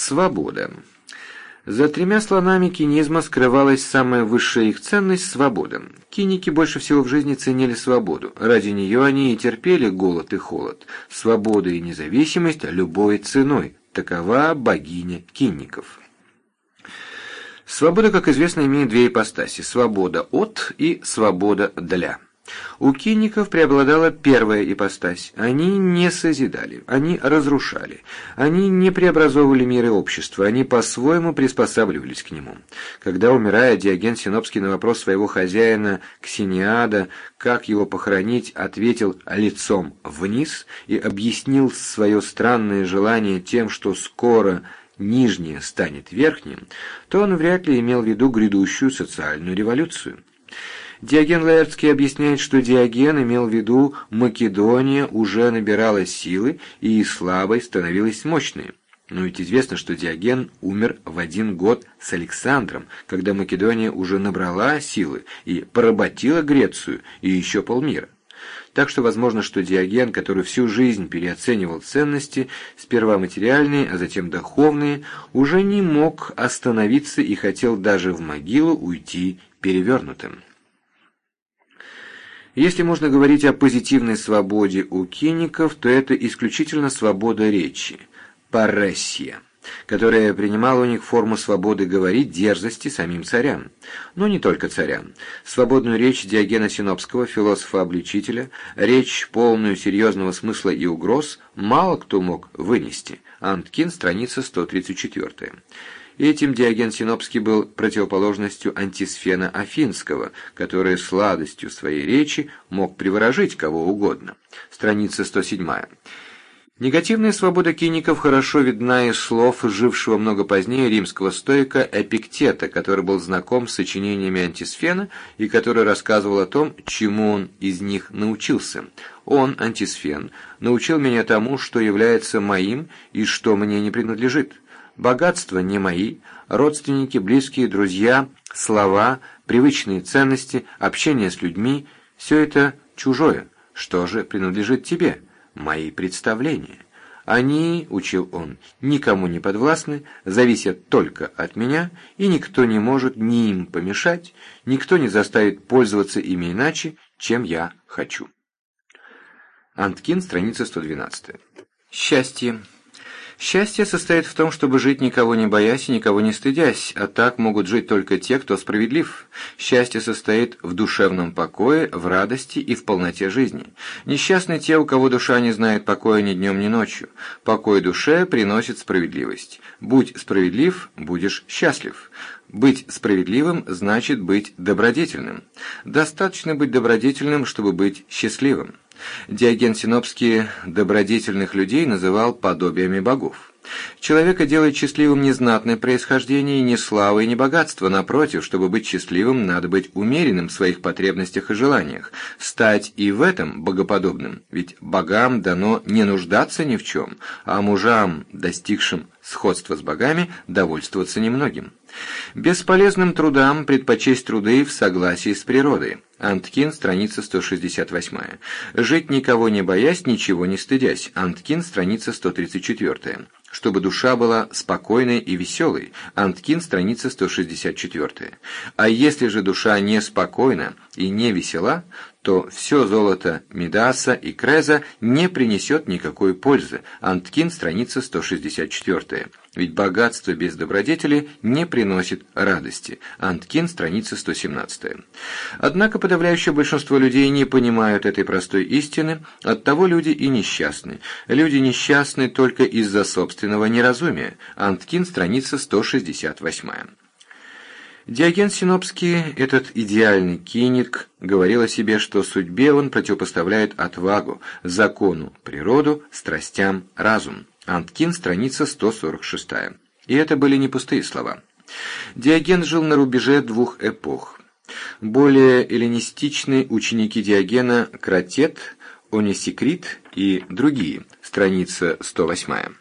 Свобода. За тремя слонами кинизма скрывалась самая высшая их ценность – свобода. Киники больше всего в жизни ценили свободу. Ради нее они и терпели голод и холод. Свобода и независимость любой ценой. Такова богиня кинников. Свобода, как известно, имеет две ипостаси – свобода от и свобода для. У кинников преобладала первая ипостась. Они не созидали, они разрушали. Они не преобразовывали мир и общество, они по-своему приспосабливались к нему. Когда, умирая, Диоген Синопский на вопрос своего хозяина Ксениада, как его похоронить, ответил лицом вниз и объяснил свое странное желание тем, что скоро нижнее станет верхним, то он вряд ли имел в виду грядущую социальную революцию. Диоген Лаэртский объясняет, что Диоген имел в виду Македония уже набирала силы и слабой становилась мощной. Но ведь известно, что Диоген умер в один год с Александром, когда Македония уже набрала силы и поработила Грецию и еще полмира. Так что возможно, что Диоген, который всю жизнь переоценивал ценности, сперва материальные, а затем духовные, уже не мог остановиться и хотел даже в могилу уйти перевернутым. Если можно говорить о позитивной свободе у киников, то это исключительно свобода речи, парессия, которая принимала у них форму свободы говорить дерзости самим царям. Но не только царям. Свободную речь Диогена Синопского, философа-обличителя, речь, полную серьезного смысла и угроз, мало кто мог вынести. Анткин, страница 134. Этим Диоген Синопский был противоположностью антисфена Афинского, который сладостью своей речи мог приворожить кого угодно. Страница 107. Негативная свобода киников хорошо видна из слов жившего много позднее римского стоика Эпиктета, который был знаком с сочинениями антисфена и который рассказывал о том, чему он из них научился. Он, антисфен, научил меня тому, что является моим и что мне не принадлежит. Богатства не мои, родственники, близкие, друзья, слова, привычные ценности, общение с людьми – все это чужое. Что же принадлежит тебе? Мои представления. Они, учил он, никому не подвластны, зависят только от меня, и никто не может ни им помешать, никто не заставит пользоваться ими иначе, чем я хочу. Анткин, страница 112. Счастье. Счастье состоит в том, чтобы жить никого не боясь и никого не стыдясь, а так могут жить только те, кто справедлив. Счастье состоит в душевном покое, в радости и в полноте жизни. Несчастны те, у кого душа не знает покоя ни днем, ни ночью. Покой душе приносит справедливость. Будь справедлив, будешь счастлив. Быть справедливым значит быть добродетельным. Достаточно быть добродетельным, чтобы быть счастливым. Диоген Синопский добродетельных людей называл подобиями богов. Человека делает счастливым не знатное происхождение, не слава и не богатство. Напротив, чтобы быть счастливым, надо быть умеренным в своих потребностях и желаниях, стать и в этом богоподобным. Ведь богам дано не нуждаться ни в чем, а мужам, достигшим сходства с богами, довольствоваться немногим. Бесполезным трудам предпочесть труды в согласии с природой. Анткин, страница 168. Жить никого не боясь, ничего не стыдясь. Анткин, страница 134 чтобы душа была спокойной и веселой. Анткин, страница 164. А если же душа неспокойна и не весела, то все золото Медаса и Креза не принесет никакой пользы. Анткин, страница 164. Ведь богатство без добродетели не приносит радости. Анткин, страница 117. Однако подавляющее большинство людей не понимают этой простой истины, оттого люди и несчастны. Люди несчастны только из-за собственного неразумия. Анткин, страница 168. Диоген Синопский, этот идеальный киник, говорил о себе, что судьбе он противопоставляет отвагу, закону, природу, страстям, разум. Анткин, страница 146. И это были не пустые слова. Диоген жил на рубеже двух эпох. Более эллинистичные ученики Диогена Кратет, Онисикрит и другие, страница 108.